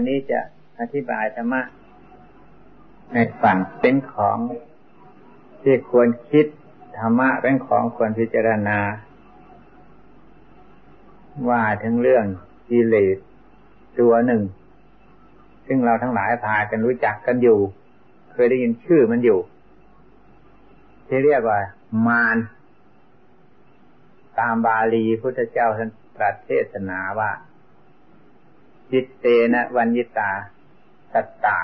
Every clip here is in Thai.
วันนี้จะอธิบายธรรมะในฝั่งเป็นของที่ควรคิดธรรมะเป็นของควรพิจารณา ว่าถึงเรื่องกิเลสตัวหนึ่ง ซึ่งเราทั้งหลายพากันรู้จักกันอยู่ เคยได้ยินชื่อมันอยู่ ที่เรียกว่า มารตามบาลีพุทธเจ้าท่านตรัสเทศนาว่า จิตเตนะวัญญิตาสัตตา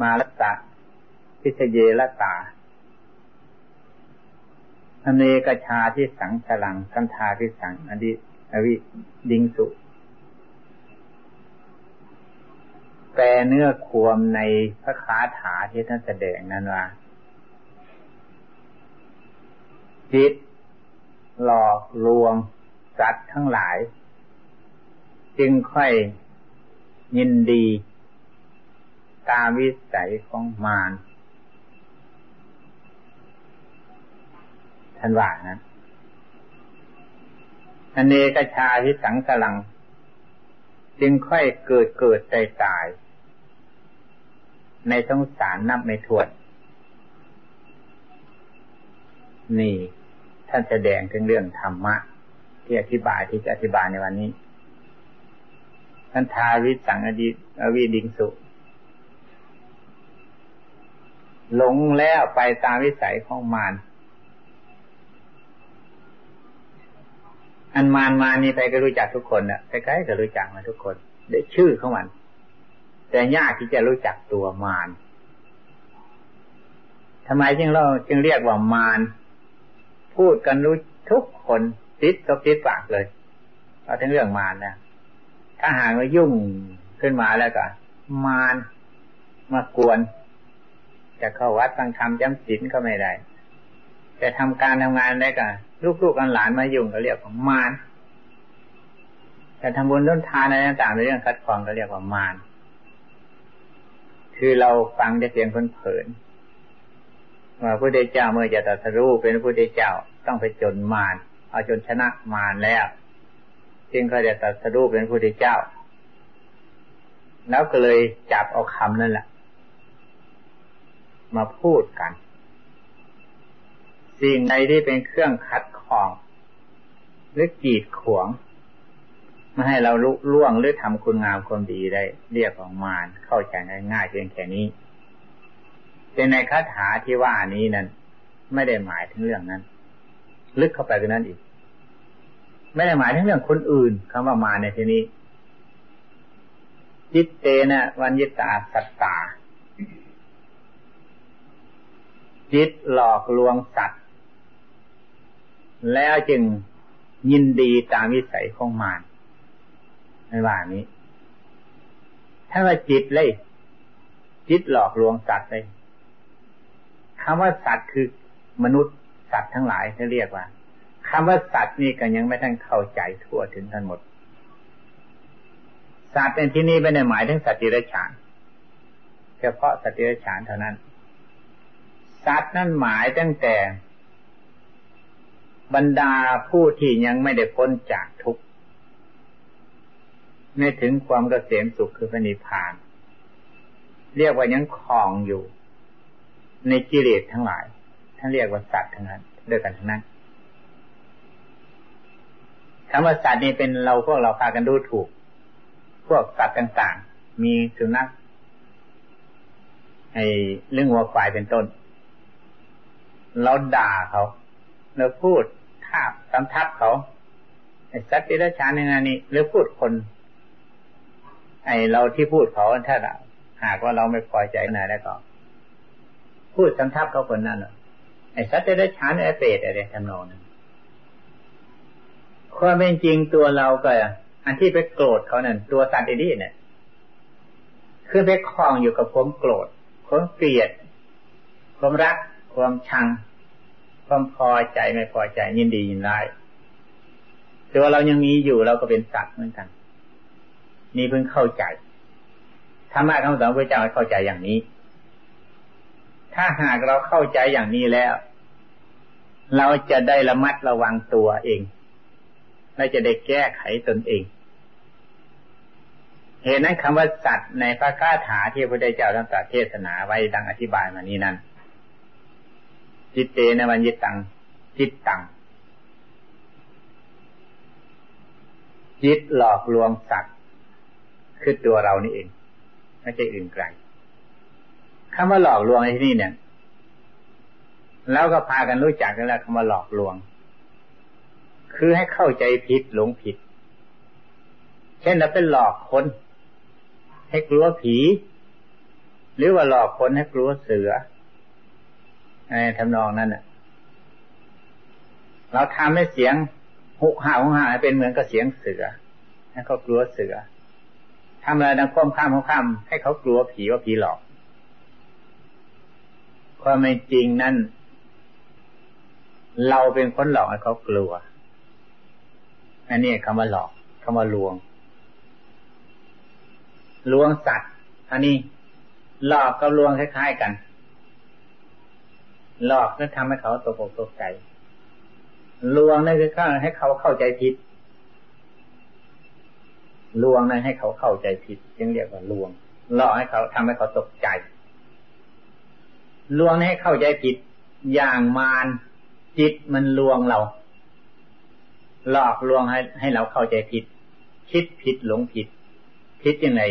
มาลตาพิเเยละตาอเนกชาที่สังฉลังกันทาที่สังอดิอวิดิงสุ แปลเนื้อควมในพระคาถาที่ท่านแสดงนั้นว่า จิตหลอกลวงสัตว์ทั้งหลาย จึงค่อยยินดี ตามวิสัยของมารท่านว่านะอเนกชาที่สังสลัง จึงค่อยเกิดเกิดตายตาย ในสงสารนับไม่ถ้วนนี่ ท่านแสดงถึงเรื่องธรรมะ ที่อธิบายที่จะอธิบายในวันนี้ ท่านทาวิสังอดีอวิดิงสุหลงแล้วไปตามวิสัยของมารอันมารมานี่ใครก็รู้จักทุกคนนะใครๆก็รู้จักมาทุกคนได้ชื่อของมัน แต่ยากที่จะรู้จักตัวมารทำไมจึงเราจึงเรียกว่ามารพูดกันรู้ทุกคนติดก็ติดปากเลยเอาถึงเรื่องมารนะ ถ้าหากว่ายุ่งขึ้นมาแล้วก็ มารมากวน จะเข้าวัดฟังธรรมจำศีลก็ไม่ได้จะทำการทำงานได้ก็ลูกๆกันหลานมายุ่งก็เรียกว่ามารจะทำบุญต้นทานอะไรต่างๆในเรื่องคัดกรองก็เรียกว่ามารคือเราฟังได้เพียงคนเผินว่าพระพุทธเจ้าเมื่อจะตรัสรู้เป็นพระพุทธเจ้าต้องไปจนมารเอาจนชนะมารแล้ว จึงเขาจะตัดสรู้เป็นพระพุทธเจ้า แล้วก็เลยจับเอาคำนั่นแหละมาพูดกัน สิ่งใดที่เป็นเครื่องขัดข้อง หรือกีดขวงไม่ให้เราลุล่วงหรือทำคุณงามความดีได้ เรียกของมารเข้าใจง่ายๆเพียงแค่นี้แต่ในคาถาที่ว่านี้นั้น ไม่ได้หมายถึงเรื่องนั้น ลึกเข้าไปกว่านั้นอีก ไม่ได้หมายถึงเรื่องคนอื่นคำว่ามาในที่นี้จิตเตนะวันยิตาสัตตา จิตหลอกลวงสัตว์ แล้วจึงยินดีตามวิสัยของมารไม่ว่านี้ ถ้าว่าจิตเลย จิตหลอกลวงสัตว์เลยคำว่าสัตว์คือมนุษย์สัตว์ทั้งหลายเขาเรียกว่า คำว่าสัตว์นี่ก็ยังไม่ทันเข้าใจทั่วถึงทั้งหมด สัตว์ในที่นี้ไม่ได้หมายถึงสัตว์ดิรัจฉานเฉพาะสัตว์ดิรัจฉานเท่านั้น สัตว์นั่นหมายตั้งแต่ บรรดาผู้ที่ยังไม่ได้พ้นจากทุกข์ไม่ถึงความกเกษมสุขคือพระนิพพาน เรียกว่ายังคลองอยู่ ในกิเลสทั้งหลายท่านเรียกว่าสัตว์ทั้งนั้นด้วยกันทั้งนั้น คำว่าสัตว์นี่เป็นเราพวกเราพากันดูถูก พวกสัตว์ต่างๆ มีสุนัขไอ้เรื่องวัวควายเป็นต้น เราด่าเขาเราพูดทาสำทับเขาไอ้สัตว์ที่ราชานในนั้นนี่หรือพูดคน ไอ้เราที่พูดเขาถ้าหากว่าเราไม่พอใจไหนแล้วก็ พูดสำทับเขาคนนั้นหรอไอ้สัตว์ที่ราชานไอเปรตอะไรทำนองนั้น ความเป็นจริงตัวเราก็อันที่ไปโกรธเขานั่นตัวสัตว์ดีเนี่ยคือไปคล้องอยู่กับความโกรธความเกลียด ความรัก ความชัง ความพอใจไม่พอใจยินดียินร้ายตัวเรายังมีอยู่เราก็เป็นสัตว์เหมือนกันนี่เพิ่งเข้าใจธรรมะคำสอนพระเจ้าเข้าใจอย่างนี้ ถ้าหากเราเข้าใจอย่างนี้แล้ว เราจะได้ระมัดระวังตัวเอง และจะได้แก้ไขตนเอง เหตุนั้นคำว่าสัตว์ในพระคาถาที่พระพุทธเจ้าท่านตรัสเทศนาไว้ดังอธิบายมานี้นั้นจิตเตนวันยิตัง จิตตัง จิตหลอกลวงสัตว์คือตัวเรานี่เอง ไม่ใช่อื่นไกลคำว่าหลอกลวงในที่นี่เนี่ยแล้วก็พากันรู้จักกันแล้วคำว่าหลอกลวง คือให้เข้าใจผิดหลงผิด เช่นเราเป็นหลอกคน ให้กลัวผี หรือว่าหลอกคนให้กลัวเสืออะไรทำนองนั้นน่ะ เราทำให้เสียงหุกห่าหุกห่าเป็นเหมือนกับเสียงเสือ ให้เขากลัวเสือทำอะไรดังควมข้ามควข้ามให้เขากลัวผีว่าผีหลอก ความไม่จริงนั่นเราเป็นคนหลอกให้เขากลัว อันนี้คำว่าหลอกคำว่าลวง ลวงสัตว์ อันนี้ หลอกกับลวงคล้ายๆกัน หลอกนั่นทำให้เขาตกอกตกใจ ลวงนั่นคือข้าให้เขาเข้าใจผิด ลวงนั่นให้เขาเข้าใจผิดจึงเรียกว่าลวง หลอกให้เขาทำให้เขาตกใจ ลวงให้เข้าใจผิด อย่างมารจิตมันลวงเรา หลอกลวงให้ให้เราเข้าใจผิด คิดผิดหลงผิดคิดยังไง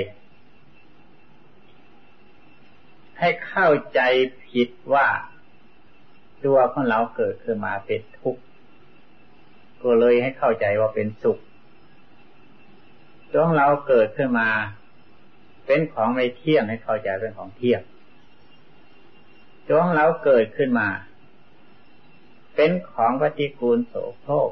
ให้เข้าใจผิดว่าตัวของเราเกิดขึ้นมาเป็นทุกข์ก็เลยให้เข้าใจว่าเป็นสุขตัวของเราเกิดขึ้นมา เป็นของไม่เที่ยงให้เข้าใจเป็นของเที่ยงตัวของเราเกิดขึ้นมา เป็นของปฏิกูลโสโครก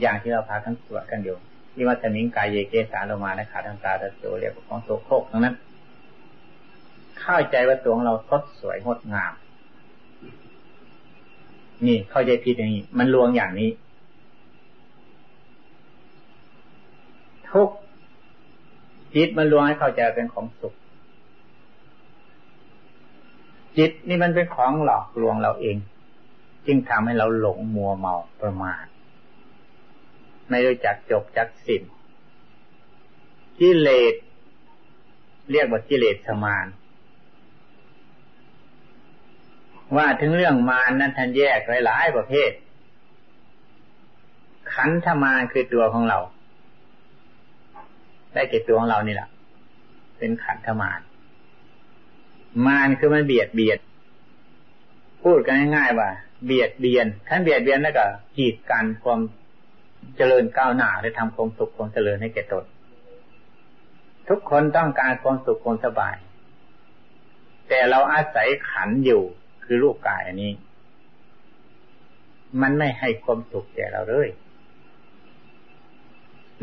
อย่างที่เราพากันสวดกันอยู่ที่วัตมิงกายเยเกสาลมานะขาทางตาตะโจเรียกว่าของโสโครกทั้งนั้น เข้าใจว่าตัวของเราสดสวยงดงาม นี่เข้าใจผิดอย่างนี้ มันลวงอย่างนี้ ทุกจิตมันลวงให้เข้าใจเป็นของสุข จิตนี่มันเป็นของหลอกลวงเราเอง จึงทำให้เราหลงมัวเมาประมาท ไม่รู้จักจบจักสิ้นกิเลสเรียกว่ากิเลสสมาน ว่าถึงเรื่องมารนั้นท่านแยกไว้หลายประเภท ขันธมารคือตัวของเรา ได้เก่ตัวของเรานี่แหละเป็นขันธมารมารคือมันเบียดเบียด พูดกันง่ายๆว่า เบียดเบียนท่านเบียดเบียนแล้วก็กีดกันความ เจริญก้าวหน้าและทำความสุขความเจริญให้แก่ตนทุกคนต้องการความสุขความสบาย แต่เราอาศัยขันอยู่คือรูปกายอันนี้ มันไม่ให้ความสุขแก่เราเลย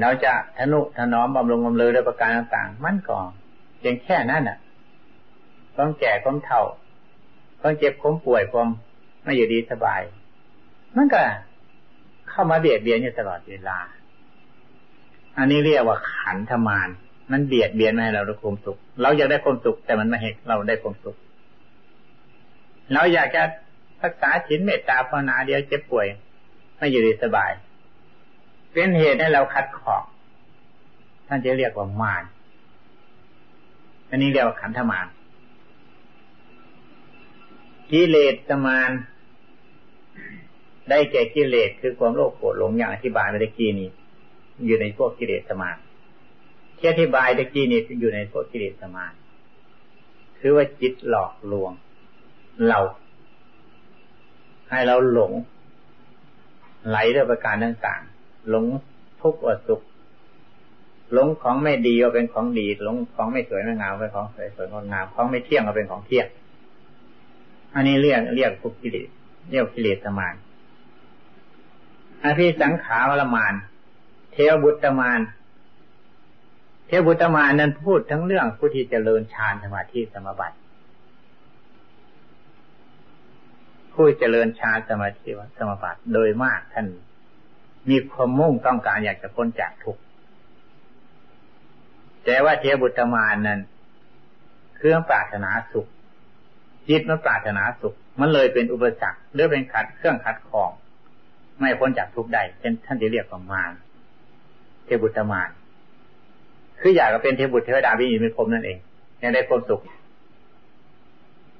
เราจะทนุถนอมบำรุงบำเรอด้วยประการต่างๆ มันก่อนเพียงแค่นั้นน่ะต้องแก่ต้องเท่าต้องเจ็บความป่วยความไม่อยู่ดีสบาย มันก็ เข้ามาเบียดเบียนอยู่ตลอดเวลา อันนี้เรียกว่าขันธมารมันเบียดเบียนไม่ให้เราได้ความสุข เราอยากได้ความสุขแต่มันไม่ให้เราได้ความสุข เราอยากจะรักษาชินเมตตาภาวนาเดียวเจ็บป่วย ไม่อยู่ดีสบาย เป็นเหตุให้เราคัดขอบท่านจะเรียกว่ามารอันนี้เรียกว่าขันธมารกิเลสมาร ได้แก่กิเลสคือความโลภโกรธหลงอย่างอธิบายเมื่อกี้นี้ อยู่ในพวกกิเลสสมาที่อธิบายเมื่อกี้นี้อยู่ในพวกกิเลสสมาคือว่าจิตหลอกลวง เรา ให้เราหลง ไหลด้วยประการต่างๆหลงทุกข์ว่าสุขหลงของไม่ดีว่าเป็นของดีหลงของไม่สวยไม่งามเป็นของสวยสวยงดงามของไม่เที่ยงว่าเป็นของเที่ยง อันนี้เรียกเรียกพวกกิเลสเรียกกิเลสสมาน อภิสังขารวรมาน เทวบุตรมาน เทวบุตรมานนั้นพูดทั้งเรื่องผู้ที่เจริญฌานสมาธิสมบัติผู้เจริญฌานสมาธิสมบัติโดยมากท่านมีความมุ่งต้องการอยากจะพ้นจากทุกข์แต่ว่าเทวบุตรมานนั้นเครื่องปรารถนาสุขจิตมันปรารถนาสุข มันเลยเป็นอุปสรรคหรือเป็นขัดเครื่องขัดของ ไม่พ้นจากทุกข์ได้เช่นท่านจะเรียกว่ามารเทบุตรมารคืออยากจะเป็นเทพบุตรเทวดาวิญญาณพรมนั่นเองยังได้ความสุข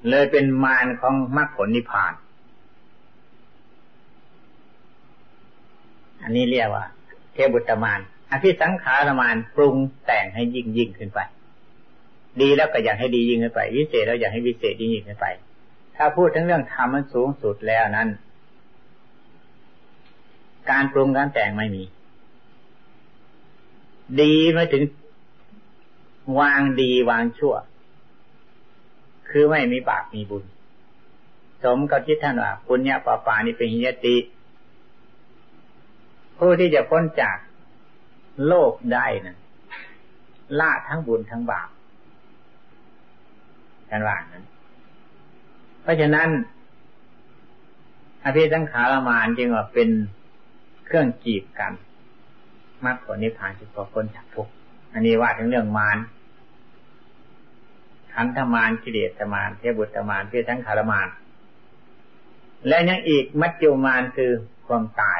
เลยเป็นมารของมรรคผลนิพพาน อันนี้เรียกว่า เทพบุตรมารอภิสังขารมารปรุงแต่งให้ยิ่งยิ่งขึ้นไป ดีแล้วก็อยากให้ดียิ่งขึ้นไป วิเศษแล้วอยากให้วิเศษยิ่งยิ่งขึ้นไป ถ้าพูดถึงเรื่องธรรมมันสูงสุดแล้วนั้น การปรุงการแต่งไม่มี ดีมาถึงวางดีวางชั่ว คือไม่มีบาปมีบุญ สมกับที่ท่านว่าปุญญาปาปานี่เป็นหิยติ ผู้ที่จะพ้นจากโลกได้นะละทั้งบุญทั้งบาปกันว่านั้น เพราะฉะนั้นอภิสังขารมานจึงว่าเป็น เครื่องจีบกันมรรคผลนิพพานที่พอพ้นจากทุกข์อันนี้ว่าถึงเรื่องมารขันธมารกิเลสมารเทบุตรมารเพื่อทั้งคารมารและยังอีกมัจจุมารคือความตาย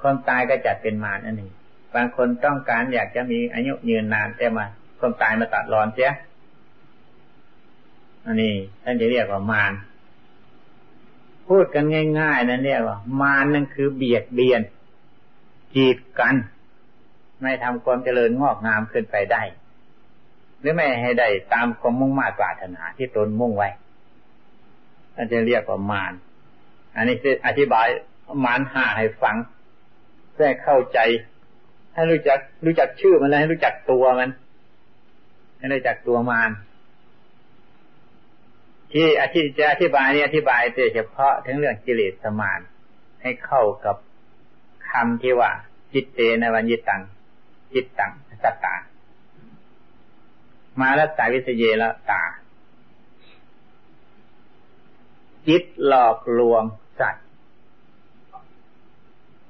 ความตายก็จัดเป็นมารอันหนึ่ง บางคนต้องการอยากจะมีอายุยืนนานแต่มา ความตายมาตัดรอนเสียอันนี้ท่านจะเรียกว่ามาร พูดกันง่ายๆนั่นเรียกว่ามารนั่นคือเบียดเบียนจีบกัน ไม่ทำความเจริญงอกงามขึ้นไปได้ หรือไม่ให้ได้ตามความมุ่งมา่ปรารถนาที่ตนมุ่งไว้อาจจะเรียกว่ามารอันนี้คืออธิบายมารห้าให้ฟังเพื่อเข้าใจ ให้รู้จักรู้จักชื่อมันแล้วให้รู้จักตัวมันให้รู้จักตัวมาร ที่อธิจะอธิบายนี่อธิบายแต่เฉพาะถึงเรื่องกิเลสมารให้เข้ากับคำที่ว่า จิตเตนวันยิตัง จิตตังสัตตา มาแล้วตาวิเศษแล้วตา จิตหลอกลวงสัตว์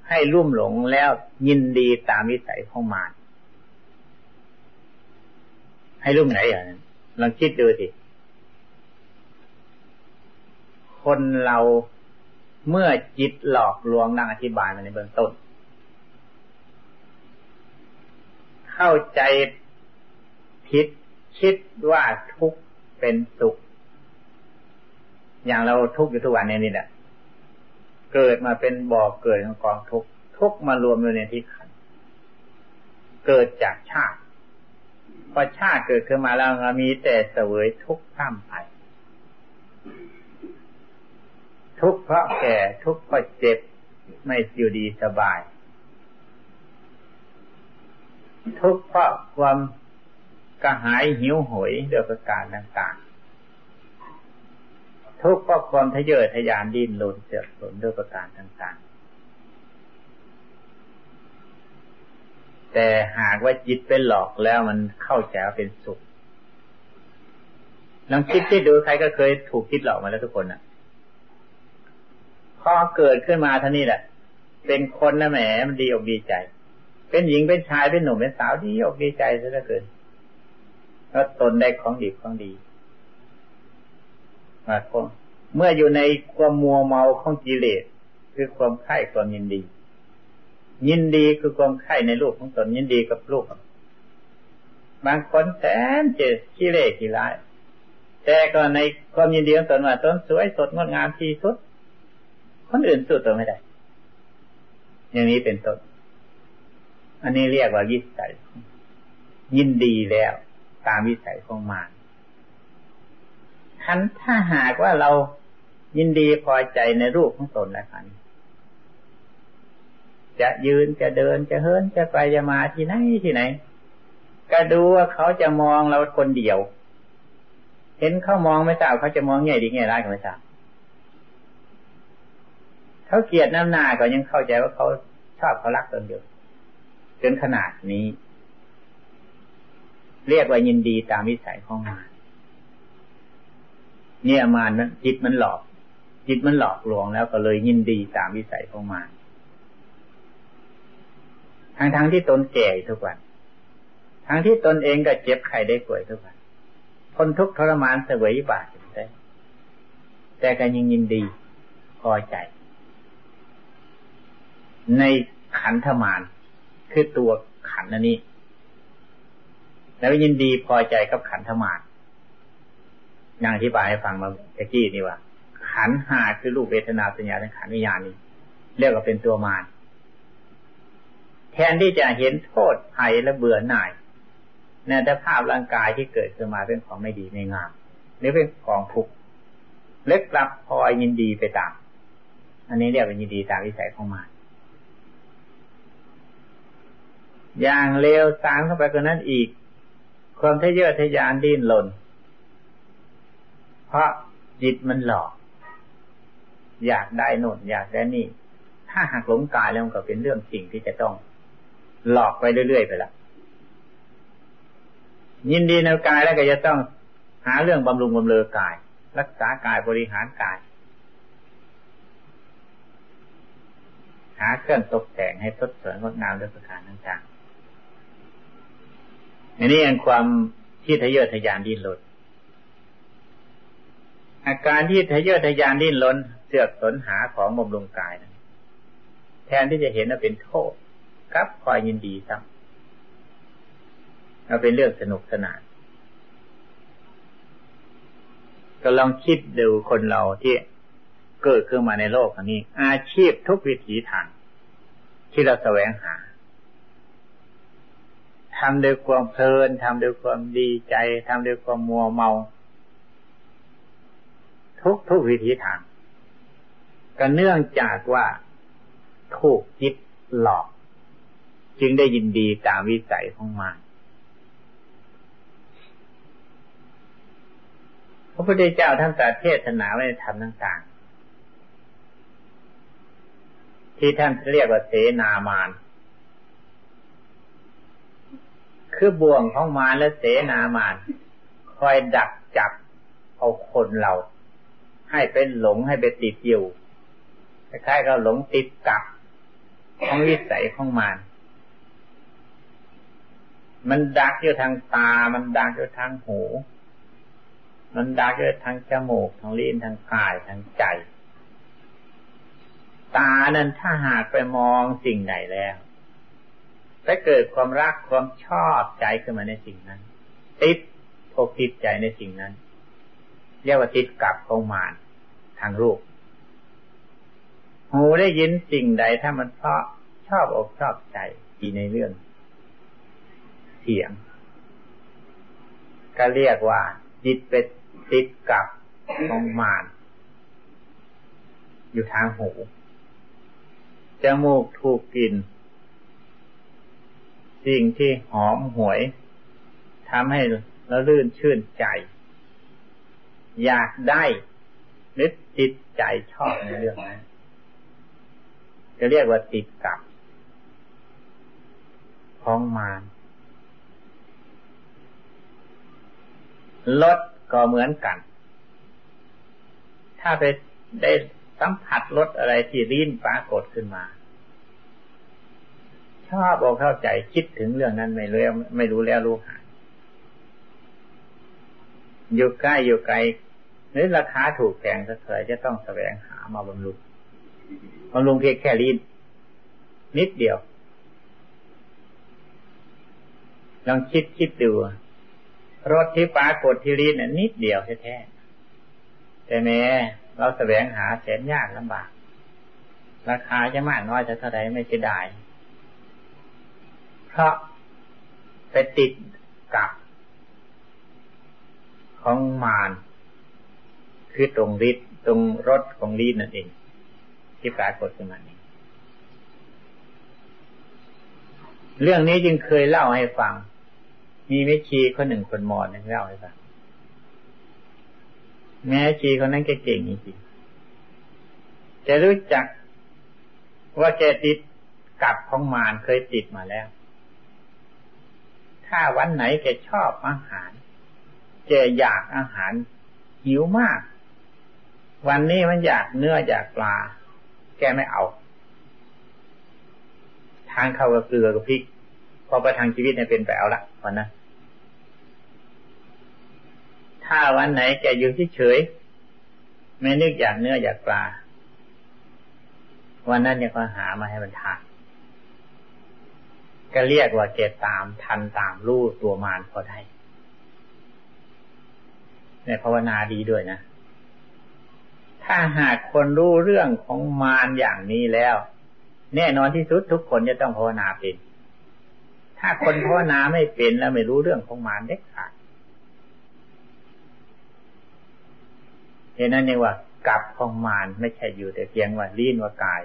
ให้รุ่มหลงแล้วยินดีตามวิสัยของมารให้รุ่มไหนอย่างนั้นลองคิดดูสิ คนเราเมื่อจิตหลอกลวงนั่งอธิบายมาในเบื้องต้น เข้าใจผิดคิดว่าทุกเป็นสุข อย่างเราทุกอยู่ทุกวันนี้นี่แหละเกิดมาเป็นบ่อเกิดของกองทุกทุกมารวมอยู่ในที่ขันเกิดจากชาติพอชาติเกิดขึ้นมาแล้วมีแต่เสวยทุกข์ข้ามไป ทุกข์เพราะแก่ ทุกข์เพราะเจ็บ ไม่อยู่ดีสบาย ทุกข์เพราะความกระหายหิวโหยโดยประการต่างๆ ทุกข์เพราะความทะเยอทะยานดิ้นรนเสียสนด้วยประการต่างๆ แต่หากว่าจิตเป็นหลอกแล้วมันเข้าใจว่าเป็นสุขลองคิดที่ดูใครก็เคยถูกคิดหลอกมาแล้วทุกคนอะ พอเกิดขึ้นมาท่านี้แหละ เป็นคนนะแหมมันดีอกดีใจ เป็นหญิงเป็นชายเป็นหนุ่มเป็นสาวดีอกดีใจซะเหลือเกินแล้วตนได้ของดีของดีมาคงเมื่ออยู่ในความมัวเมาของกิเลสคือความไข่ความยินดี ยินดีคือความไข่ในลูกของตนยินดีกับลูกบางคนแสนเจ็กิเลสกิร้ายแต่ก็ในความยินดีของตนว่าตนสวยสดงดงามที่สุด คนอื่นสู้ตัวไม่ได้ อย่างนี้เป็นต้น อันนี้เรียกว่ายิสัย ยินดีแล้วตามวิสัยของมารทันถ้าหากว่าเรายินดีพอใจในรูปของตนแล้วกันจะยืนจะเดินจะเฮินจะไปจะมาที่ไหนที่ไหน ก็ดูว่าเขาจะมองเราคนเดียว เห็นเขามองไม่ทราบเขาจะมองไงดีไงร้ายก็ไม่ทราบ เขาเกลียดน้ำหน้าก็ยังเข้าใจว่าเขาชอบเขารักตนเดียวจนขนาดนี้ เรียกว่ายินดีตามวิสัยของมารเนี่ยมารนั้นจิตมันหลอก จิตมันหลอกลวงแล้วก็เลยยินดีตามวิสัยของมารทั้งทั้งที่ตนแก่ทุกวัน ทั้งที่ตนเองก็เจ็บไข้ได้ป่วยทุกวันคนทุกข์ทรมานเสวยบาปได้แต่ก็ยังยินดีพอใจ ในขันธมารคือตัวขันนันนี้ แล้วยินดีพอใจกับขันธมารอย่างที่บายให้ฟังมาเมื่อกี้นี่ว่า ขันหาคือรูปเวทนาสัญญาสังขารวิญญาณนี่เรียกว่าเป็นตัวมารแทนที่จะเห็นโทษภัยและเบื่อหน่ายในสภาพร่างกายที่เกิดขึ้นมาเป็นของไม่ดีไม่งามหรือเป็นของทุกข์เล็กลับพอยินดีไปตาม อันนี้เรียกว่ายินดีตามวิสัยของมาร อย่างเลวสางเข้าไปกว่านั้นอีก ความทะเยอทะยานดิ้นหล่นเพราะจิตมันหลอก อยากได้โน่นอยากได้นี่ ถ้าหากหลงกายแล้วก็เป็นเรื่องสิ่งที่จะต้อง หลอกไปเรื่อยๆไปละยินดีในกายแล้วก็จะต้องหาเรื่องบำรุงบำเรอกาย รักษากายบริหารกาย หาเครื่องตกแต่งให้ทดสวยงดงามด้วยประการต่างๆ อันนี้ยังความที่ทะเยอทะยานดิ้นรนอาการที่ทะเยอทะยานดิ้นรนเสือกสนหาของบำรุงกายนะแทนที่จะเห็นว่าเป็นโทษกับคอยยินดีซ้ำเราเป็นเรื่องสนุกสนานก็ลองคิดดูคนเราที่เกิดขึ้นมาในโลกนี้ อาชีพทุกวิถีทางที่เราแสวงหา ทำด้วยความเพลินทำด้วยความดีใจทำด้วยความมัวเมา ทุกทุกวิธีทางก็เนื่องจากว่าถูกจิตหลอก จึงได้ยินดีตามวิสัยของมันพระพุทธเจ้าท่านตรัสเทศนาไว้ในธรรมต่างๆที่ท่านเรียกว่าเสนามาน คือบ่วงของมารและเสนามานคอยดักจับเอาคนเรา ให้เป็นหลงให้ไปติดอยู่คล้ายๆเราหลงติดกับของวิสัยของมันมันดักอยู่ทางตา มันดักอยู่ทางหู มันดักอยู่ทางจมูก ทางลิ้น ทางกาย ทางใจ ตานั้นถ้าหากไปมองสิ่งไหนแล้ว ถ้าเกิดความรักความชอบใจขึ้นมาในสิ่งนั้น ติดอกติดใจในสิ่งนั้น เรียกว่าติดกับของมารทางรูป หูได้ยินสิ่งใดถ้ามันเพราะชอบอกชอบใจดีในเรื่อง เสียง ก็เรียกว่า จิตเป็นติดกับของมารอยู่ทางหูจมูกถูกกลิ่น สิ่งที่หอมหวยทำให้เราลื่นชื่นใจ อยากได้นึกจิตใจชอบในเรื่องนั้นจะเรียกว่าติดกับของมารรถก็เหมือนกัน ถ้าไปได้สัมผัสรถอะไรที่ริ้นปรากฏขึ้นมา ชอบบอกเข้าใจคิดถึงเรื่องนั้นไม่รู้ไม่รู้แล้วรู้หายอยู่ใกล้อยู่ไกลหรือราคาถูกแพงก็เคยจะต้องแสวงหามาบำรุงบำรุงเพียงแค่ลิ้นนิดเดียวลองคิดคิดดูรถที่ปรากฏที่ลิ้นน่ะนิดเดียวแท้ๆแต่แม้เราแสวงหาแสนยากลำบาก ราคาจะมากน้อยจะเท่าไรไม่จะได้เพราะไปติดกับของมารคือตรงฤทธิ์ตรงรสของลิ้นนั่นเอง ที่ปรากฏขึ้นมานี้เรื่องนี้จึงเคยเล่าให้ฟัง มีแม่ชีคนหนึ่งคนมอญเล่าให้ฟังแม่ชีคนนั้นแกเก่งจริงๆจะรู้จักว่าแกติดกับของมารเคยติดมาแล้ว ถ้าวันไหนแกชอบอาหาร แกอยากอาหารหิวมาก วันนี้มันอยากเนื้ออยากปลา แกไม่เอา ทานข้ากับเกลือกับพริก พอประทังชีวิตเนี่ยเป็นไปเอาละวันนั้นถ้าวันไหนแกอยู่เฉยไม่นึกอยากเนื้ออยากปลา วันนั้นเนี่ยก็หามาให้มันทาน ก็เรียกว่าเกตตามทันตามรู้ตัวมารพอได้ในภาวนาดีด้วยนะ ถ้าหากคนรู้เรื่องของมารอย่างนี้แล้ว แน่นอนที่สุดทุกคนจะต้องภาวนาเป็น ถ้าคนภาวนาไม่เป็นแล้วไม่รู้เรื่องของมารเด็กขาดเห็นนั้นเองว่ากับของมารไม่ใช่อยู่แต่เพียงว่าลิ้นว่ากาย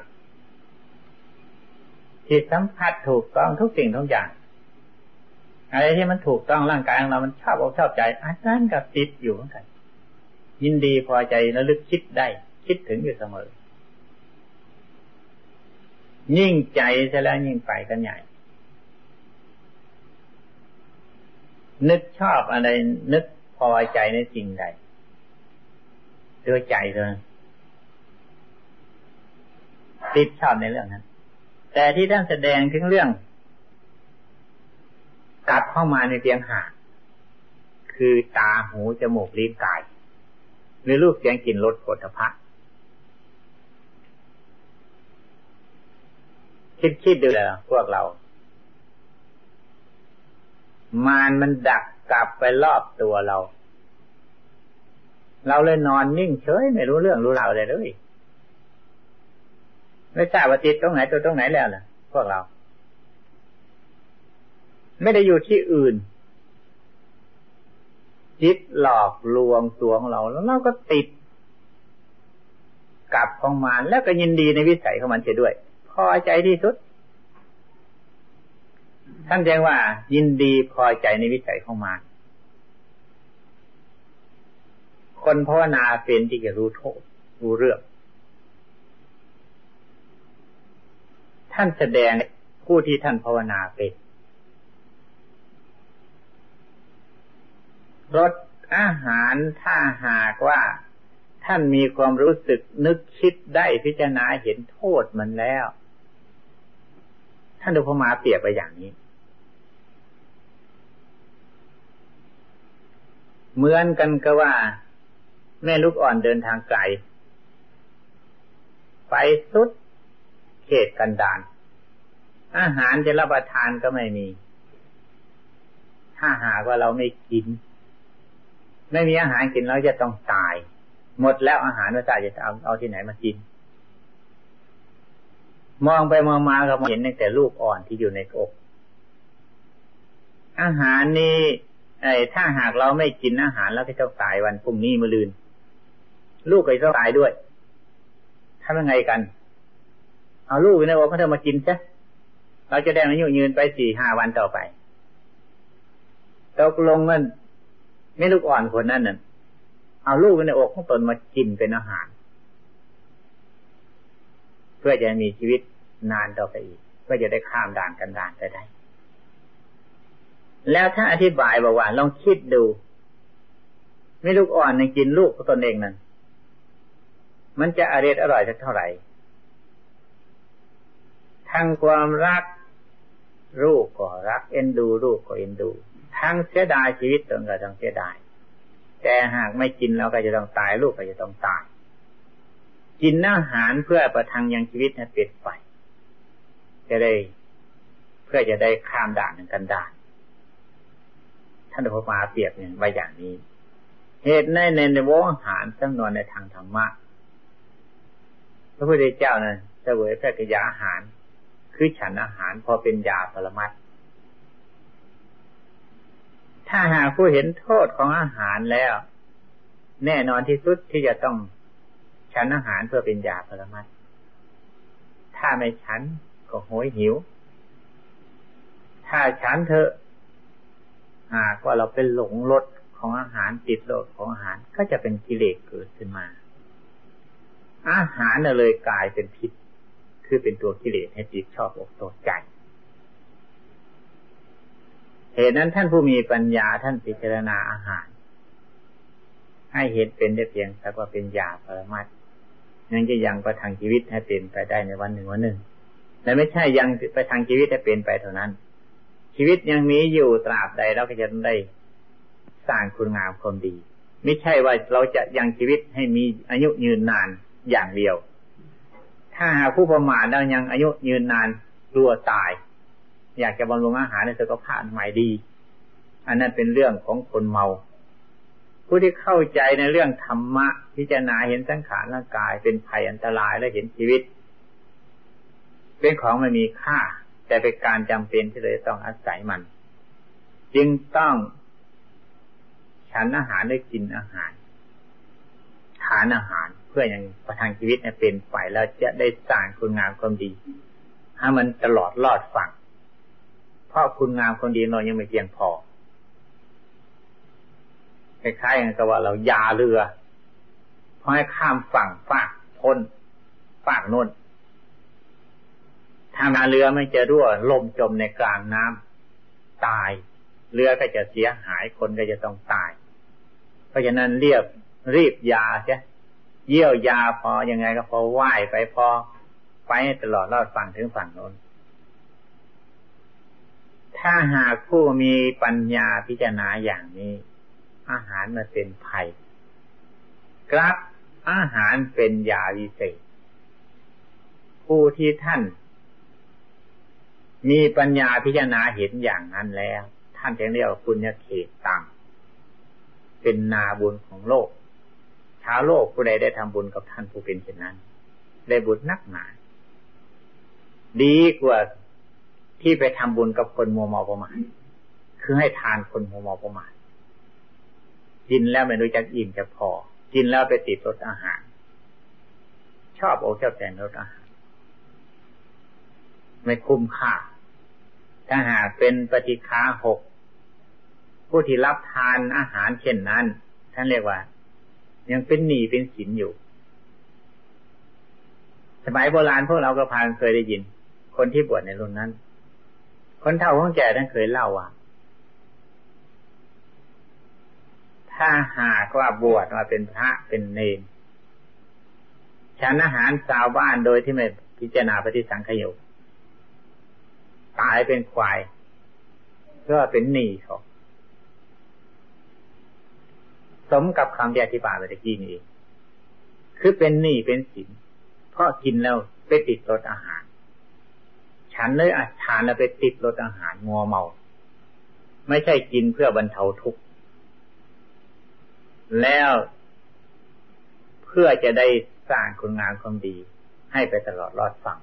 จิตสัมผัสถูกต้องทุกสิ่งทุกอย่างอะไรที่มันถูกต้องร่างกายของเรา มันชอบอกชอบใจอันนั้นกับจิตอยู่เหมือนกัน ยินดีพอใจแล้วลึกคิดได้ คิดถึงอยู่เสมอ ยิ่งใจใช่แล้วยิ่งไปกันใหญ่ นึกชอบอะไร นึกพอใจในสิ่งใดด้วยใจเลยติดชอบในเรื่องนั้น แต่ที่ท่านแสดงถึงเรื่อง กลับเข้ามาในเพียงหาคือตาหูจมูกลิ้นกายหรือรูปเสียงกลิ่นรสผลิภัณฑ์คิดคิดดูเลยพวกเรา มานมันดักกลับไปรอบตัวเรา เราเลยนอนนิ่งเฉยไม่รู้เรื่องรู้ราวเลยเลย ไม่ทราบว่าติดตรงไหนตัวตรงไหนแล้วล่ะ พวกเรา ไม่ได้อยู่ที่อื่น จิตหลอกลวงตัวของเรา แล้วเราก็ติดกับของมันแล้วก็ยินดีในวิสัยของมันเสียด้วย พอใจที่สุด ท่านแจ้งว่า ยินดีพอใจในวิสัยของมันคนภาวนาเป็นที่จะรู้โทษรู้เรื่อง ท่านแสดงผู้ที่ท่านภาวนาเป็นรสอาหารถ้าหากว่าท่านมีความรู้สึกนึกคิดได้พิจารณาเห็นโทษมันแล้ว ท่านดูพมาเปรียบไปอย่างนี้ เหมือนกันก็ว่า แม่ลูกอ่อนเดินทางไกลไปสุด เขตกันดานอาหารจะรับประทานก็ไม่มี ถ้าหากว่าเราไม่กิน ไม่มีอาหารกินเราจะต้องตาย หมดแล้วอาหารว่าจะจะเอาเอาที่ไหนมากิน มองไปมองมาก็เห็นแต่ลูกอ่อนที่อยู่ในอก อาหารนี้ไอ้ถ้าหากเราไม่กินอาหารแล้วก็ต้องตายวันพรุ่งนี้มะลืน ลูกก็ต้องตายด้วยทำยังไงกัน เอาลูกในอกเขาเธอมากินซะเราจะได้อายุยืนไปสี่ห้าวันต่อไปตกลงมันไม่ลูกอ่อนคนนั้นน่ะเอาลูกในอกของตนมากินเป็นอาหาร เพื่อจะมีชีวิตนานต่อไปอีก เพื่อจะได้ข้ามด่านกันด่านไปได้ แล้วถ้าอธิบายบอกว่าลองคิดดูไม่ลูกอ่อนในกินลูกของตนเองนั่นมันจะอร่อยอร่อยสักเท่าไหร่ ทั้งความรัก ลูกก็รัก เอ็นดูลูกก็เอ็นดู ทั้งเสียดายชีวิตตนก็ต้องเสียดาย แต่หากไม่กินเราก็จะต้องตายลูกก็จะต้องตาย กินอาหารเพื่อประทังยังชีวิตให้เป็ดไปจะได้เพื่อจะได้ข้ามด่านกันด่าน ท่านพระมาเปรียบเนี่ยไว้อย่างนี้ เหตุในในในวงอาหารสำนวนในทางธรรมะพระพุทธเจ้านั้นเสวยพระกยาอาหาร คือฉันอาหารพอเป็นยาปรมัตถ้าหากผู้เห็นโทษของอาหารแล้ว แน่นอนที่สุดที่จะต้องฉันอาหารเพื่อเป็นยาปรมัตถ้าไม่ฉันก็โหยหิว ถ้าฉันเถอะหากว่าเราเป็นหลงรสของอาหารติดรสของอาหารก็จะเป็นกิเลสเกิดขึ้นมา อาหารเลยกลายเป็นพิษ คือเป็นตัวกิเลสให้จิตชอบอกตกใจเหตุนั้นท่านผู้มีปัญญาท่านพิจารณาอาหาร ให้เห็นเป็นได้เพียงสักว่าเป็นยาปรมัตยังจะยังประทังชีวิตให้เป็นไปได้ในวันหนึ่งวันหนึ่งและไม่ใช่ยังประทังชีวิตให้เป็นไปเท่านั้น ชีวิตยังมีอยู่ตราบใดเราก็จะได้สร้างคุณงามความดี ไม่ใช่ว่าเราจะยังชีวิตให้มีอายุยืนนานอย่างเดียว ถ้าหากผู้ประมาทแล้วยังอายุยืนนานกลัวตาย อยากจะบำรุงอาหารในสุขภาพใหม่ดี อันนั้นเป็นเรื่องของคนเมา ผู้ที่เข้าใจในเรื่องธรรมะ พิจารณาเห็นสังขารร่างกายเป็นภัยอันตรายและเห็นชีวิต เป็นของไม่มีค่า แต่เป็นการจำเป็นที่เลยต้องอาศัยมัน จึงต้องฉันอาหารได้กินอาหาร ทานอาหาร พื่ออยังประทังชีวิตให้เป็นไปแล้วจะได้สร้างคุณงามความดีให้มันตลอดรอดฝั่งเพราะคุณงามความดีเรายังไม่เพียงพอคล้ายๆอย่างกับว่าเรายาเรือพอให้ข้ามฝั่งฝากพ้นฝากน้นถ้านาเรือไม่จะรั่วล่มจมในกลางน้ำตาย เรือก็จะเสียหายคนก็จะต้องตาย เพราะฉะนั้นเรียบรีบยาใช่ เยี่ยวยาพอยังไงก็พอไหวไปพอไปตลอดรอดฝั่งถึงฝั่งโน้น ถ้าหากผู้มีปัญญาพิจารณาอย่างนี้ อาหารมาเป็นภัยกลับอาหารเป็นยาวิเศษ ผู้ที่ท่าน มีปัญญาพิจารณาเห็นอย่างนั้นแล้ว ท่านจะเรียกว่าปุญญเขตตังเป็นนาบุญของโลก ชาวโลกผู้ใดได้ทำบุญกับท่านผู้เป็นเช่นนั้น ได้บุญนักหนา ดีกว่าที่ไปทำบุญกับคนมัวเมาประมาทคือให้ทานคนมัวเมาประมาทกินแล้วไม่รู้จักอิ่มจะพอ กินแล้วไปติดรสอาหาร ชอบอกชอบแต่งรสอาหาร ไม่คุ้มค่า ถ้าหากเป็นปฏิฆาหกผู้ที่รับทานอาหารเช่นนั้นท่านเรียกว่า ยังเป็นหนี้เป็นสินอยู่ สมัยโบราณพวกเราก็พานเคยได้ยิน คนที่บวชในรุ่นนั้น คนเฒ่าของแก่ท่านเคยเล่าว่าถ้าหากว่าบวชมาเป็นพระเป็นเนรฉันอาหารชาวบ้านโดยที่ไม่พิจารณาปฏิสังขยมตายเป็นควายก็เป็นหนี้เขา สมกับคำที่อธิบายไปตะกี้นี้เองคือเป็นหนี้เป็นสินเพราะกินแล้วไปติดรสอาหาร ฉันเลยอาทานแล้วไปติดรสอาหารงัวเมา ไม่ใช่กินเพื่อบรรเทาทุกข์แล้วเพื่อจะได้สร้างคุณงามความดี ให้ไปตลอดรอดฟัง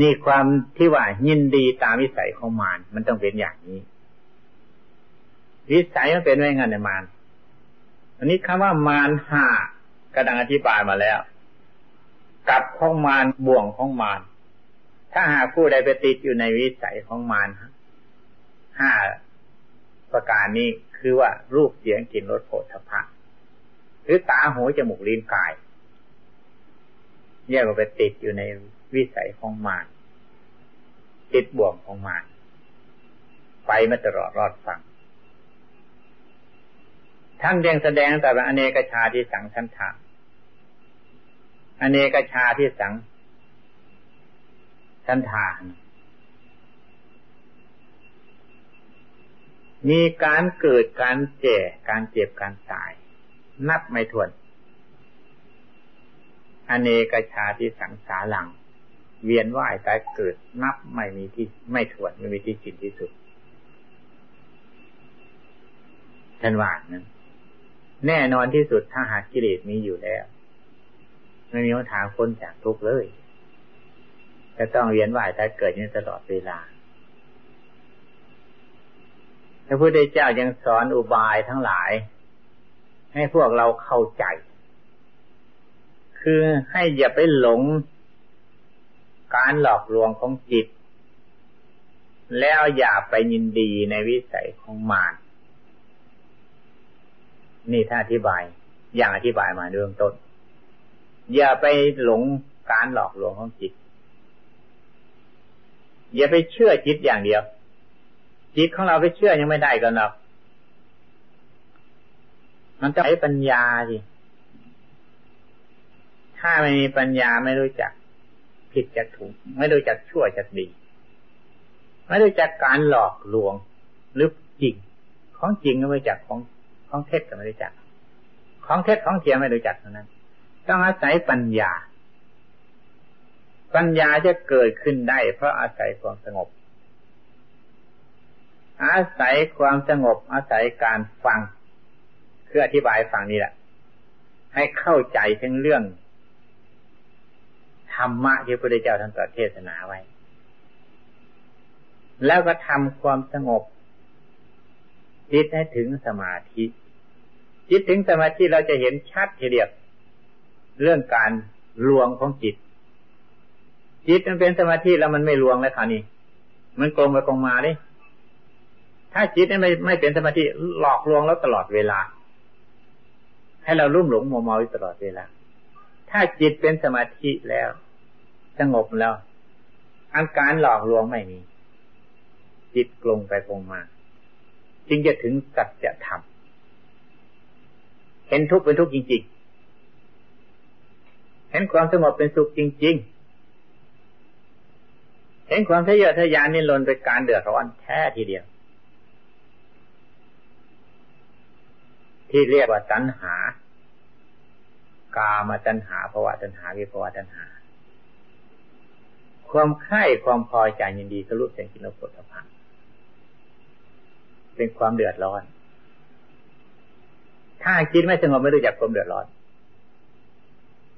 นี่ความที่ว่ายินดีตามวิสัยของมารมันต้องเป็นอย่างนี้ วิสัยมันเป็นไว้งั้นในมารอันนี้คำว่ามารห้ากระดังอธิบายมาแล้วกับของมารบ่วงของมารถ้าหากผู้ใดไปติดอยู่ในวิสัยของมารห้าประการนี้คือว่ารูปเสียงกลิ่นรสโผฏฐพะหรือตาหูจมูกลิ้นกายเรียกว่าไปติดอยู่ในวิสัยของมารติดบ่วงของมารไปมาตลอดรอดฟัง ทั้งยังแสดงแต่ว่าอเนกชาที่สังชันทาอเนกชาที่สังชันทามีการเกิดการแก่การเจ็บการตาย นับไม่ถ้วน อเนกชาที่สังสาหลัง เวียนว่ายตายเกิดนับไม่มีที่ไม่ถ้วนไม่มีที่สิ้นที่สุดท่านว่านั้น แน่นอนที่สุดถ้าหากกิเลสมีอยู่แล้ว ไม่มีทางพ้นจากทุกข์เลยจะต้องเวียนว่ายตายเกิดอยู่ตลอดเวลาพระพุทธเจ้ายังสอนอุบายทั้งหลาย ให้พวกเราเข้าใจ คือให้อย่าไปหลงการหลอกลวงของจิต แล้วอย่าไปยินดีในวิสัยของมาร นี่ถ้าอธิบาย อย่างอธิบายมาเรื่องต้น อย่าไปหลงการหลอกลวงของจิต อย่าไปเชื่อจิตอย่างเดียว จิตของเราไปเชื่อยังไม่ได้กันหรอกมันต้องใช้ปัญญาสิถ้าไม่มีปัญญาไม่รู้จักผิดจากถูก ไม่รู้จักชั่วจากดี ไม่รู้จักการหลอกลวงหรือจริง ของจริงก็ไม่รู้จักของ ของเท็จก็ไม่รู้จัก ของเท็จของเทียมไม่รู้จักเท่านั้น ต้องอาศัยปัญญา ปัญญาจะเกิดขึ้นได้ เพราะอาศัยความสงบ อาศัยความสงบ อาศัยการฟังคืออธิบายฟังนี่แหละ ให้เข้าใจถึงเรื่องธรรมะที่พระพุทธเจ้าท่านตรัสเทศนาไว้ แล้วก็ทำความสงบจิตให้ถึงสมาธิ จิตถึงสมาธิเราจะเห็นชัดทีเดียวเรื่องการรวงของจิต จิตมันเป็นสมาธิแล้วมันไม่รวงแล้วค่ะนี่มันกลงไปกลงมาดิถ้าจิตไม่ไม่เป็นสมาธิหลอกลวงแล้วตลอดเวลา ให้เราลุ่มหลงมัวเมาอยู่ตลอดเวลา ถ้าจิตเป็นสมาธิแล้วสงบแล้วอันการหลอกลวงไม่มี จิตกลงไปกลงมา จึงจะถึงสัจธรรม เห็นทุกข์เป็นทุกข์จริงๆ เห็นความสงบเป็นสุขจริง ๆ เห็นความทะเยอทะยานนิรนเป็นการเดือดร้อนแท้ทีเดียว ที่เรียกว่าตัณหา กามาตัณหาภาวะตัณหาวิภาวะตัณหา ความใคร่ความพอใจยินดีสรุเสียงกินรสผลพังเป็นความเดือดร้อน ถ้าคิดไม่สงบไม่รู้จักความเดือดร้อน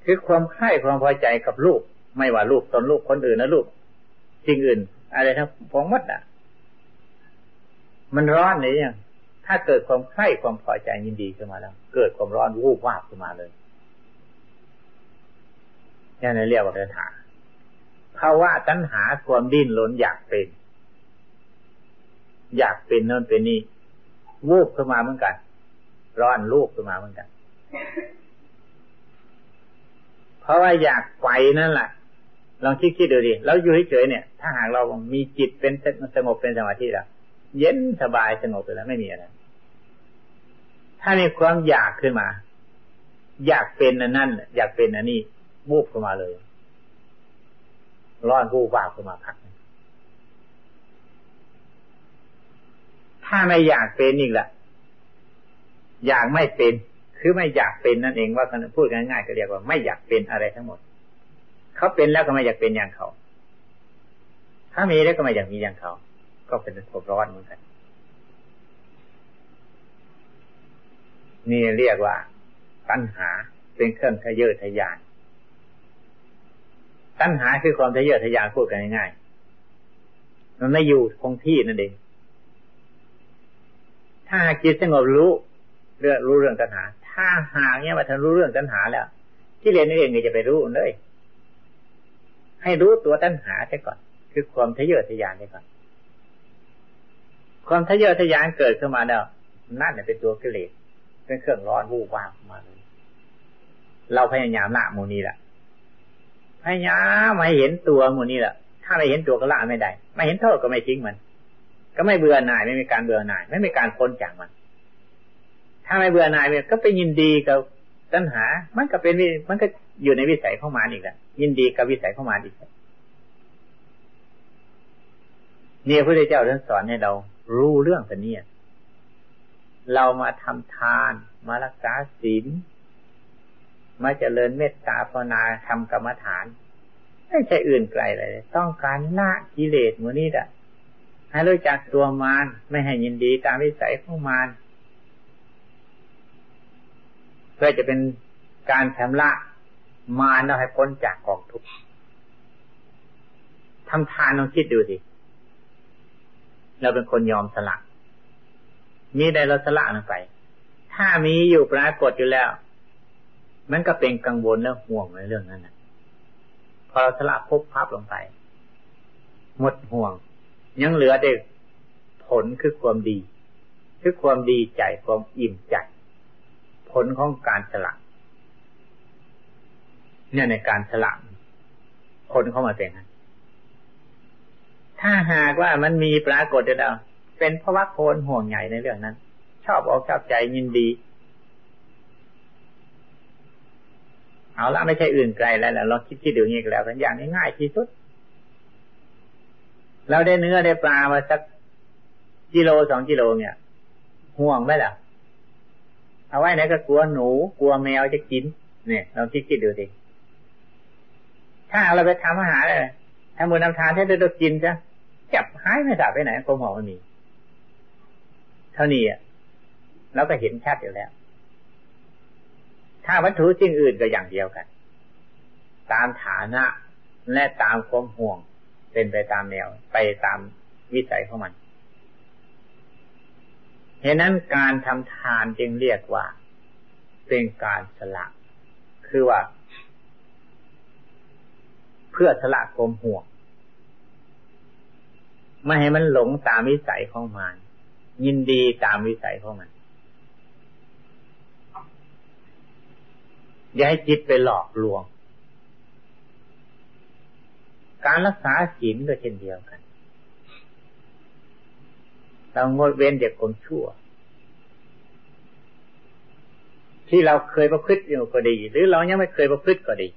คือความใคร่ความพอใจกับลูกไม่ว่าลูกตนลูกคนอื่นนะลูกสิ่งอื่น อะไรทั้งพองมัดอะ มันร้อนเลยยังถ้าเกิดความใคร่ความพอใจยินดีขึ้นมาแล้ว เกิดความร้อนวูบวาบขึ้นมาเลยนี่นเรียกว่าตัณหาภาวะตัณหาความดิ้นรนอยากเป็น อยากเป็นนั่นเป็นนี่วูบขึ้นมาเหมือนกัน ร้อนลูกขึ้นมาเหมือนกัน เพราะว่าอยากไปนั่นแหละลองคิดคิดดูดิเราอยู่เฉยๆเนี่ย ถ้าหากเรามีจิตเป็นสงบเป็นสมาธิแล้วเย็นสบายสงบไปแล้วไม่มีอะไรถ้ามีความอยากขึ้นมา อยากเป็นอันนั่นอยากเป็นอันนี้วูบขึ้นมาเลย ร้อนวูบวาบขึ้นมาพัก ถ้าไม่อยากเป็นอีกละ อยากไม่เป็น คือไม่อยากเป็นนั่นเองว่าพูดง่ายๆก็เรียกว่าไม่อยากเป็นอะไรทั้งหมด เขาเป็นแล้วก็ไม่อยากเป็นอย่างเขา ถ้ามีแล้วก็ไม่อยากมีอย่างเขา ก็เป็นภพร้อนเหมือนกัน นี่เรียกว่าตัณหาเป็นเครื่องทะเยอทะยาน ตัณหาคือความทะเยอทะยานพูดกันง่ายๆ มันไม่อยู่คงที่นั่นเอง ถ้าจิตสงบรู้ เรื่องรู้เรื่องตัณหา ถ้าหากเนี่ยมาทันรู้เรื่องตัณหาแล้วที่เรียนนี่เองเนี่ยจะไปรู้เลย ให้รู้ตัวตัณหาใช่ก่อน คือความทะเยอทะยานใช่ก่อน ความทะเยอทะยานเกิดขึ้นมาแล้วนั่นเนี่ยเป็นตัวกิเลสเป็นเครื่องร้อนวูบวาบมาเลยเราพยายามละมูนี้แหละพยายามไมาเห็นตัวมูนี้แหละถ้าไม่เห็นตัวก็ละไม่ได้ ไม่เห็นโทษก็ไม่ทิ้งมัน ก็ไม่เบื่อหน่ายไม่มีการเบื่อหน่าย ไม่มีการพ้นจากมัน ถ้าไม่เบื่อหน่ายเนี่ยก็ไปยินดีกับตัณหา มันก็เป็นมันก็อยู่ในวิสัยข้ามาอีกแหละยินดีกับวิสัยข้ามาอีกเนี่ยพระพุทธเจ้าท่านสอนให้เรารู้เรื่องสันนี้เรามาทำทานมารักษาศีลมาเจริญเมตตาภาวนาทำกรรมฐาน ไม่ใช่อื่นไกลเลย ต้องการละกิเลสมือนี้แหละให้รู้จักตัวมารไม่ให้ยินดีตามวิสัยของมาร เพื่อจะเป็นการชำระมารเราให้พ้นจากกองทุกข์ทำทานลองคิดดูสิเราเป็นคนยอมสละมีใดเราสละลงไป ถ้ามีอยู่ปรากฏอยู่แล้ว มันก็เป็นกังวลและห่วงในเรื่องนั้นนะพอเราสละพบภาพลงไป หมดห่วง ยังเหลือแต่ผลคือความดี คือความดีใจความอิ่มใจ ผลของการสละเนี่ยในการสละผลเข้ามาเป็นถ้าหากว่ามันมีปรากฏเดียวเป็นพระว่าโคนห่วงใหญ่ในเรื่องนั้น ชอบอกชอบใจยินดี เอาละไม่ใช่อื่นไกลแล้วเราคิดที่ดูงี้แล้วเป็นอย่างง่ายที่สุด เราได้เนื้อได้ปลามาสักกิโลสองกิโลเนี่ย ห่วงไหมล่ะ เอาไว้ไหนก็กลัวหนู กลัวแมวจะกิน เนี่ยเราคิดคิดดูสิถ้าเราไปทำอาหารเลยทำบุญนำทานให้ได้กินจ้ะจับหายไม่ดับไปไหนความหอมมันมีเท่านี้อะเราก็เห็นชัดอยู่แล้ว ถ้าวัตถุสิ่งอื่นก็อย่างเดียวกัน ตามฐานะและตามความห่วง เป็นไปตามแนว ไปตามวิสัยของมัน เหตุนั้นการทำทานจึงเรียกว่า เป็นการสละคือว่า เพื่อสละความห่วงไม่ให้มันหลงตามวิสัยของมัน ยินดีตามวิสัยของมัน อย่าให้จิตไปหลอกลวง การรักษาศีลก็เช่นเดียวกัน เรางดเว้นจากความชั่ว ที่เราเคยประพฤติอยู่ก็ดี หรือเรายังไม่เคยประพฤติก็ดี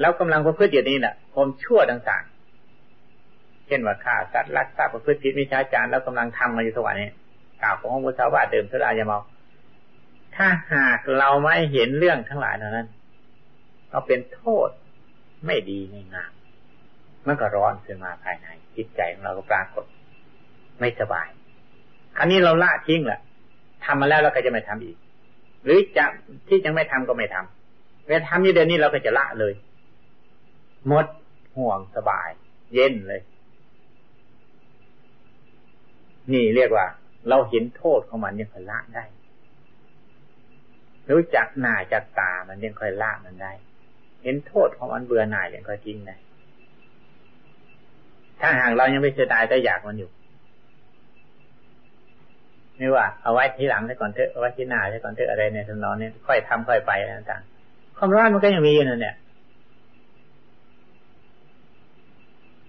เรากำลังประพฤติอยู่นี่แหละความชั่วต่างๆ เช่นว่าฆ่าสัตว์ลักทรัพย์ประพฤติผิดมิจฉาจารแล้วกำลังทำมาอยู่สวรรค์นี้กล่าวของมุสาวาเดิมสุรายาเมา ถ้าหากเราไม่เห็นเรื่องทั้งหลายเหล่านั้นเราเป็นโทษไม่ดีไม่งามมันก็ร้อนขึ้นมาภายในจิตใจของเราก็ปรากฏ ไม่สบายอันนี้เราละทิ้งแหละทำมาแล้วเราก็จะไม่ทำอีก หรือจะที่ยังไม่ทำก็ไม่ทำเวลาทำนี่เดี๋ยวนี้เราก็จะละเลย หมดห่วงสบาย เย็นเลย นี่เรียกว่า เราเห็นโทษของมันยังค่อยละได้ รู้จักหน้าจักตามันยังค่อยละมันได้ เห็นโทษของมันเบื่อหน่ายยังค่อยทิ้งได้ถ้าหากเรายังไม่เสียดายแต่อยากมันอยู่ ไม่ว่าเอาไว้ทีหลังได้ก่อนเถอะเอาไว้ที่หน้าได้ก่อนเถอะอะไรในทำนองนี้ค่อยทำค่อยไปต่างๆความร้อนมันก็ยังมีอยู่นั่นเนี่ย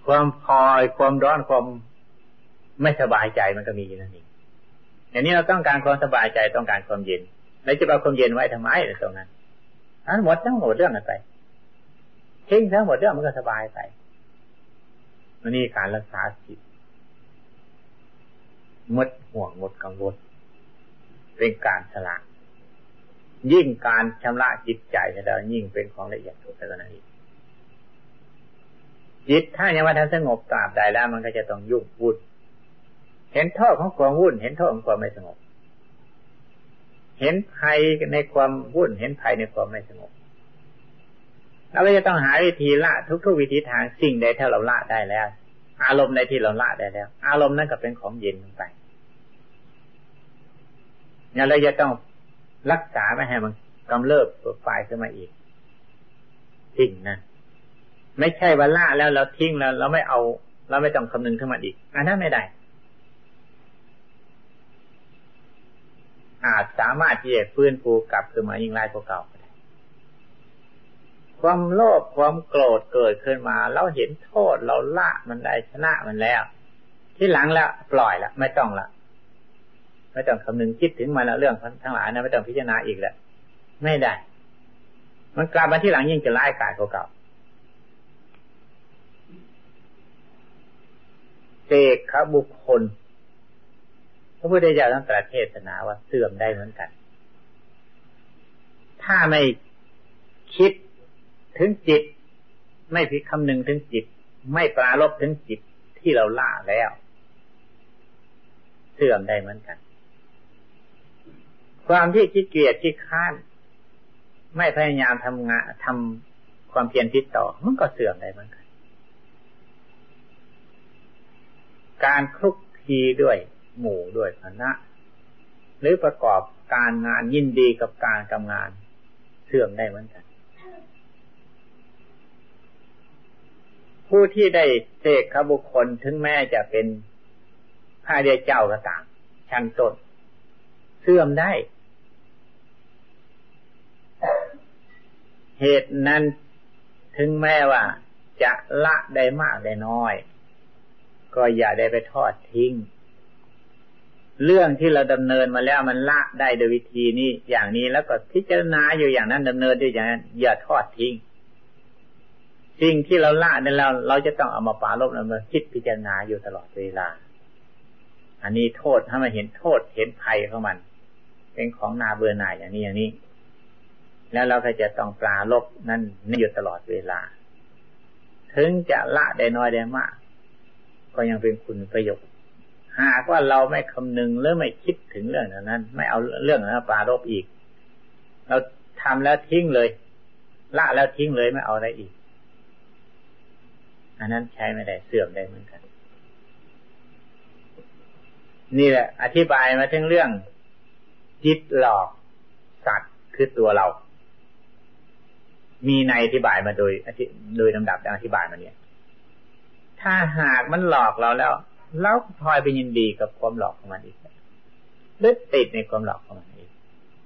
ความพอยความร้อนความไม่สบายใจมันก็มีอยู่นั่นเองอย่างนี้เราต้องการความสบายใจต้องการความเย็นแล้วจะเอาความเย็นไว้ทำไมตรงนั้นอันหมดทั้งหมดเรื่องกันไปทิ้งทั้งหมดเรื่องมันก็สบายไปมันนี่การรักษาจิต มดห่วงหมดกังวลเป็นการสละยิ่งการชำระจิตใจเรายิ่งเป็นของละเอียดถูกแล้วนั้นอีกจิตถ้ายังว่าทันสงบตราบใดแล้ว มันก็จะต้องยุ่งวุ่นเห็นโทษของความวุ่น เห็นโทษของความไม่สงบ เห็นภัยในความวุ่น เห็นภัยในความไม่สงบเราก็จะต้องหาวิธีละทุกๆวิธีทางสิ่งใดถ้าเราละได้แล้ว อารมณ์ในที่เราละได้แล้ว อารมณ์นั้นก็เป็นของเย็นลงไป เนี่ยเราจะต้องรักษาไม่ให้มันกำเริบตัวไฟขึ้นมาอีกสิ่งนั้นไม่ใช่ว่าละแล้วเราทิ้งแล้ว เราไม่เอาเราไม่ต้องคำนึงถึงมันอีก อันนั้นไม่ได้ อาจสามารถที่จะฟื้นฟูกลับขึ้นมายิ่งไรกว่าเก่าได้ความโลภความโกรธเกิดขึ้นมา เราเห็นโทษเราละมันได้ชนะมันแล้ว ที่หลังแล้วปล่อยละไม่ต้องละ ไม่ต้องคำนึงคิดถึงมันแล้วเรื่องทั้งหลายนะไม่ต้องพิจารณาอีกแล้วไม่ได้ มันกลับมาที่หลังยิ่งจะร้ายกาจเก่าเสกขบุคคลพระพุทธเจ้าต้องตรัสเทศนาว่าเสื่อมได้เหมือนกัน ถ้าไม่คิดถึงจิต ไม่พิคำนึงถึงจิต ไม่ปราลบถึงจิตที่เราละแล้ว เสื่อมได้เหมือนกัน ความที่ขี้เกียจขี้ค้าน ไม่พยายามทำงานทำความเพียรติดต่อมันก็เสื่อมได้เหมือนกัน การคลุกคลีด้วยหมู่ด้วยคณะหรือประกอบการงานยินดีกับการทำงาน เสื่อมได้เหมือนกัน ผู้ที่ได้เสกขบุคคลถึงแม้จะเป็นพระเดียเจ้าก็ต่ามชั้นต้นเสื่อมได้ เหตุนั้นถึงแม้ว่าจะละได้มากได้น้อย ก็อย่าได้ไปทอดทิ้ง เรื่องที่เราดำเนินมาแล้วมันละได้โดยวิธีนี้อย่างนี้แล้วก็พิจารณาอยู่อย่างนั้นดำเนินด้วยอย่างนั้นอย่าทอดทิ้งสิ่งที่เราละนี่ยเราเราจะต้องเอามาปาลบเรามาคิดพิจารณาอยู่ตลอดเวลา อันนี้โทษถ้ามาเห็นโทษเห็นภัยของมัน เป็นของนาเบื่อหน่ายอย่างนี้อย่างนี้ แล้วเราก็จะต้องปลาลบนั่นนี่อยู่ตลอดเวลา ถึงจะละได้น้อยได้มาก ก็ยังเป็นคุณประโยชน์หากว่าเราไม่คำนึงหรือไม่คิดถึงเรื่องนั้น ไม่เอาเรื่องนั้นปลาลบอีก เราทำแล้วทิ้งเลย ละแล้วทิ้งเลยไม่เอาอะไรอีก อันนั้นใช้ไม่ได้เสื่อมได้เหมือนกัน นี่แหละ อธิบายมาถึงเรื่องจิตหลอกสัตว์คือตัวเรา มีในอธิบายมาโดยโดยลำดับดังอธิบายมาเนี่ย ถ้าหากมันหลอกเราแล้วเราพลอยไปยินดีกับความหลอกของมันอีกลึกติดในความหลอกของมันอีก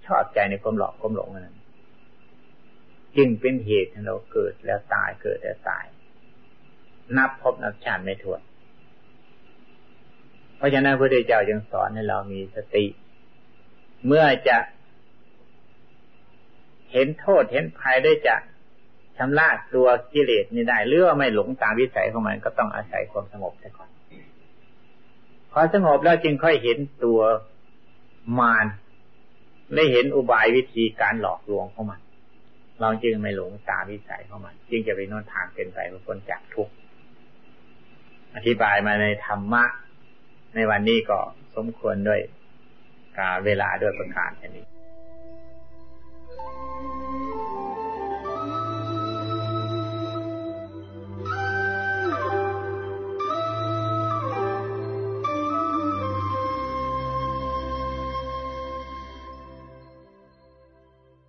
ชอบใจในความหลอกความหลงนั้นจึงเป็นเหตุให้เราเกิดแล้วตายเกิดแล้วตาย นับพบนับชาติไม่ถ้วนเพราะฉะนั้นพระพุทธเจ้าจึงสอนให้เรามีสติ เมื่อจะ เห็นโทษเห็นภัยได้จะชำระตัวกิเลสนี้ได้หรือว่าไม่หลงตามวิสัยของมันก็ต้องอาศัยความสงบแต่ก่อนพอสงบแล้วจึงค่อยเห็นตัวมารได้เห็นอุบายวิธีการหลอกลวงของมัน เราจึงไม่หลงตามวิสัยของมัน จึงจะไปนอนทางเป็นไปเพื่อคนจากทุกข์อธิบายมาในธรรมะ ในวันนี้ก็สมควรด้วยกาเวลาด้วยประการแค่นี้ うん。